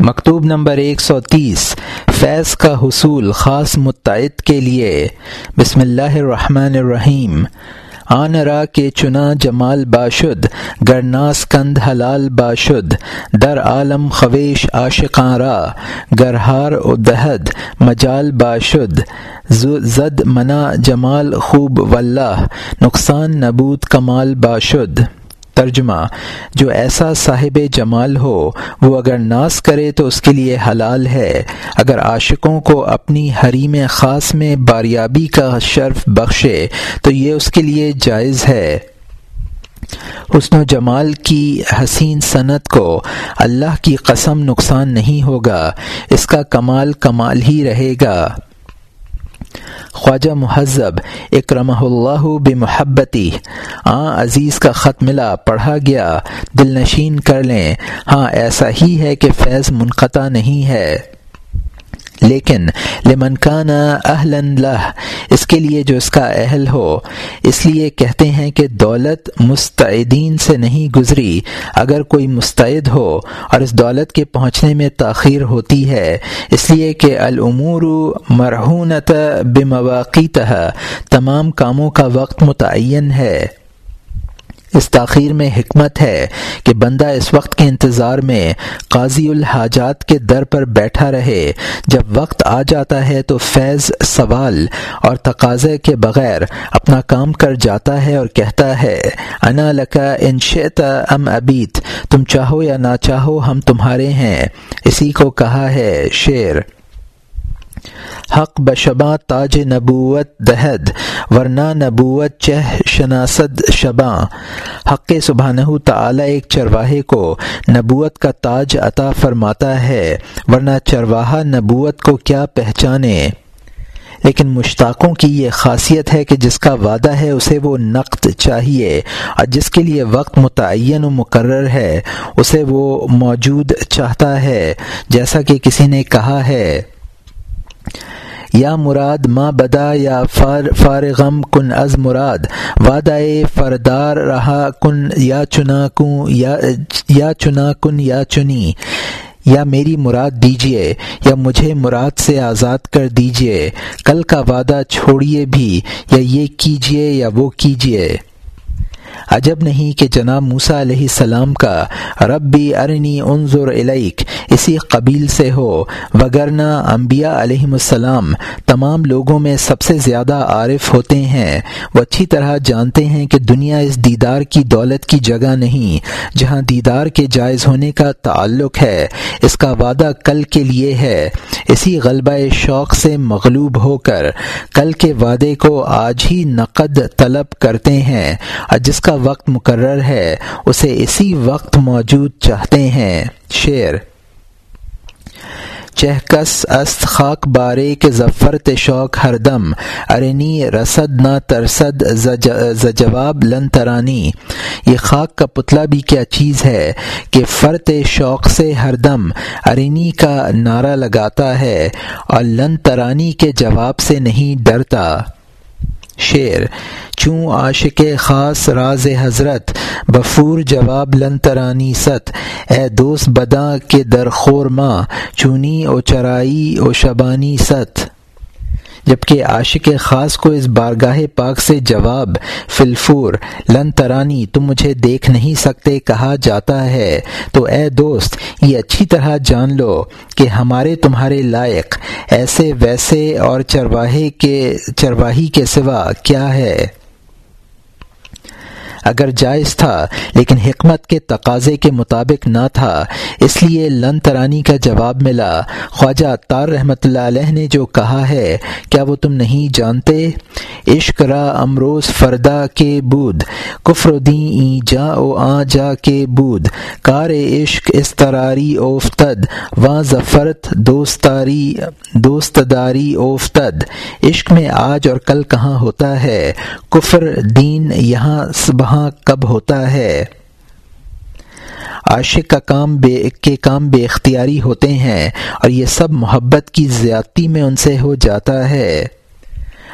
مکتوب نمبر ایک سو تیس۔ فیض کا حصول خاص متعد کے لیے۔ بسم اللہ الرحمن الرحیم۔ آن را کے چنا جمال باشد گرناس کند حلال باشد۔ در عالم خویش عاشقاں را۔ گرہار و دہد مجال باشد۔ زد منا جمال خوب واللہ۔ نقصان نبود کمال باشد۔ ترجمہ، جو ایسا صاحب جمال ہو، وہ اگر ناس کرے تو اس کے لیے حلال ہے۔ اگر عاشقوں کو اپنی حریم خاص میں باریابی کا شرف بخشے، تو یہ اس کے لیے جائز ہے۔ حسن و جمال کی حسین صنعت کو اللہ کی قسم نقصان نہیں ہوگا، اس کا کمال کمال ہی رہے گا۔ خواجہ مہذب اکرمہ اللہ بمحبتی۔ آ عزیز کا خط ملا، پڑھا گیا دل نشین کر لیں۔ ہاں ایسا ہی ہے کہ فیض منقطع نہیں ہے۔ لیکن لمن کان اہلن لہ، اس کے لیے جو اس کا اہل ہو، اس لیے کہتے ہیں کہ دولت مستعدین سے نہیں گزری۔ اگر کوئی مستعد ہو اور اس دولت کے پہنچنے میں تاخیر ہوتی ہے، اس لیے کہ العمور مرحونت بمواقع تمام کاموں کا وقت متعین ہے۔ اس تاخیر میں حکمت ہے کہ بندہ اس وقت کے انتظار میں قاضی الحاجات کے در پر بیٹھا رہے۔ جب وقت آ جاتا ہے تو فیض سوال اور تقاضے کے بغیر اپنا کام کر جاتا ہے اور کہتا ہے، انا لکا انشیت ام ابیت، تم چاہو یا نہ چاہو ہم تمہارے ہیں۔ اسی کو کہا ہے شعر حق بشباں تاج نبوت دہد، ورنہ نبوت چہ شناسد شباں۔ حق سبحانہ تعالی ایک چرواہے کو نبوت کا تاج عطا فرماتا ہے، ورنہ چرواہا نبوت کو کیا پہچانے؟ لیکن مشتاقوں کی یہ خاصیت ہے کہ جس کا وعدہ ہے اسے وہ نقد چاہیے، اور جس کے لیے وقت متعین و مقرر ہے، اسے وہ موجود چاہتا ہے، جیسا کہ کسی نے کہا ہے۔ یا مراد ما بدا یا فار فارغم کن از مراد وعدہ فردار رہا کن یا چنا کن یا چنا کن یا چنی، یا میری مراد دیجیے یا مجھے مراد سے آزاد کر دیجیے کل کا وعدہ چھوڑیے بھی، یا یہ کیجیے یا وہ کیجیے عجب نہیں کہ جناب موسا علیہ السلام کا رب بھی ارنی انظر علیک اسی قبیل سے ہو، وگرنہ انبیاء علیہ السلام تمام لوگوں میں سب سے زیادہ عارف ہوتے ہیں۔ وہ اچھی طرح جانتے ہیں کہ دنیا اس دیدار کی دولت کی جگہ نہیں، جہاں دیدار کے جائز ہونے کا تعلق ہے۔ اس کا وعدہ کل کے لیے ہے۔ اسی غلبہ شوق سے مغلوب ہو کر کل کے وعدے کو آج ہی نقد طلب کرتے ہیں۔ اور جس کا وقت مقرر ہے، اسے اسی وقت موجود چاہتے ہیں۔ شعر چہکس است خاک بارے کے ظفرت شوق ہر دم ارنی رسد نہ ترسد جواب لن ترانی۔ یہ خاک کا پتلا بھی کیا چیز ہے کہ فرت شوق سے ہر دم ارنی کا نعرہ لگاتا ہے اور لن ترانی کے جواب سے نہیں ڈرتا۔ شعر۔ چوں عاشق خاص راز حضرت، بفور جواب لن ترانی ست۔ اے دوست بدا کے درخور ماں، چونی او چرائی او شبانی ست۔ جبکہ عاشق خاص کو اس بارگاہ پاک سے جواب، فلفور، لن ترانی، تم مجھے دیکھ نہیں سکتے، کہا جاتا ہے۔ تو اے دوست، یہ اچھی طرح جان لو کہ ہمارے تمہارے لائق ایسے ویسے اور چرواہے کے، چرواہی کے سوا کیا ہے۔ اگر جائز تھا، لیکن حکمت کے تقاضے کے مطابق نہ تھا، اس لیے لن ترانی کا جواب ملا۔ خواجہ تار رحمۃ اللہ علیہ نے جو کہا ہے، کیا وہ تم نہیں جانتے؟ عشق را امروز فردا کے بود، کفر دیں جا او آ جا کے بود۔ کار عشق استراری اوفتد واں ظفرت دوستاری، دوستداری اوفتد۔ عشق میں آج اور کل کہاں ہوتا ہے؟ کفر دین یہاں صبح کب ہوتا ہے؟ عاشق کا کام بے کے کام بے اختیاری ہوتے ہیں اور یہ سب محبت کی زیادتی میں ان سے ہو جاتا ہے۔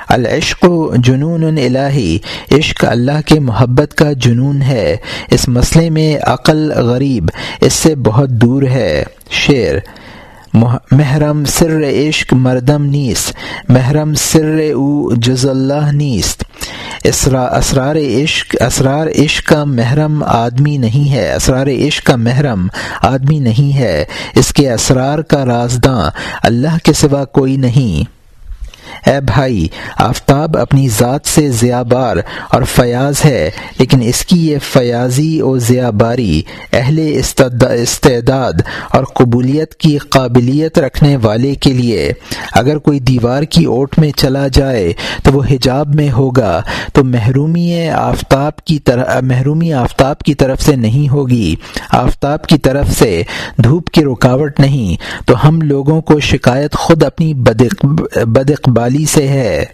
العشق جنون الہی، عشق اللہ کے محبت کا جنون ہے۔ اس مسئلے میں عقل غریب، اس سے بہت دور ہے۔ شعر محرم سر عشق مردم نیست، محرم سر او جز اللہ نیست۔ اسرار عشق اسرار عشق کا محرم آدمی نہیں ہے، اسرار عشق کا محرم آدمی نہیں ہے، اس کے اسرار کا رازداں اللہ کے سوا کوئی نہیں۔ اے بھائی، آفتاب اپنی ذات سے ضیابار اور فیاض ہے، لیکن اس کی یہ فیاضی و ضیاباری اہل استعداد اور قبولیت کی قابلیت رکھنے والے کے لیے۔ اگر کوئی دیوار کی اوٹ میں چلا جائے تو وہ حجاب میں ہوگا، تو محرومی آفتاب کی طرح محرومی آفتاب کی طرف سے نہیں ہوگی۔ آفتاب کی طرف سے دھوپ کی رکاوٹ نہیں، تو ہم لوگوں کو شکایت خود اپنی بد اقبالی سے ہے۔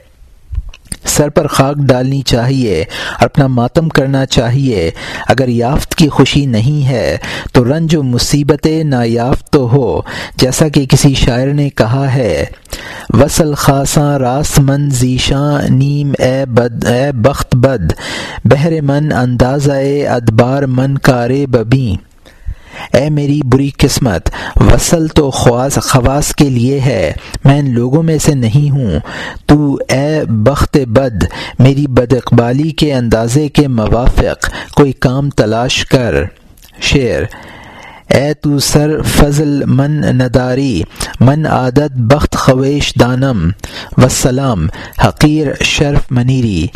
سر پر خاک ڈالنی چاہیے اور اپنا ماتم کرنا چاہیے۔ اگر یافت کی خوشی نہیں ہے تو رنج و مصیبت نایافت تو ہو، جیسا کہ کسی شاعر نے کہا ہے، وصل خاصاں راس من ذیشاں نیم اے بد، اے بخت بد۔ بہر من اندازہ ادبار من کارے ببیں۔ اے میری بری قسمت، وصل تو خواص خواص کے لیے ہے، میں ان لوگوں میں سے نہیں ہوں۔ تو اے بخت بد، میری بد اقبالی کے اندازے کے موافق، کوئی کام تلاش کر۔ شعر، اے تو سر فضل من نداری، من عادت بخت خویش دانم۔ وسلام حقیر شرف منیری۔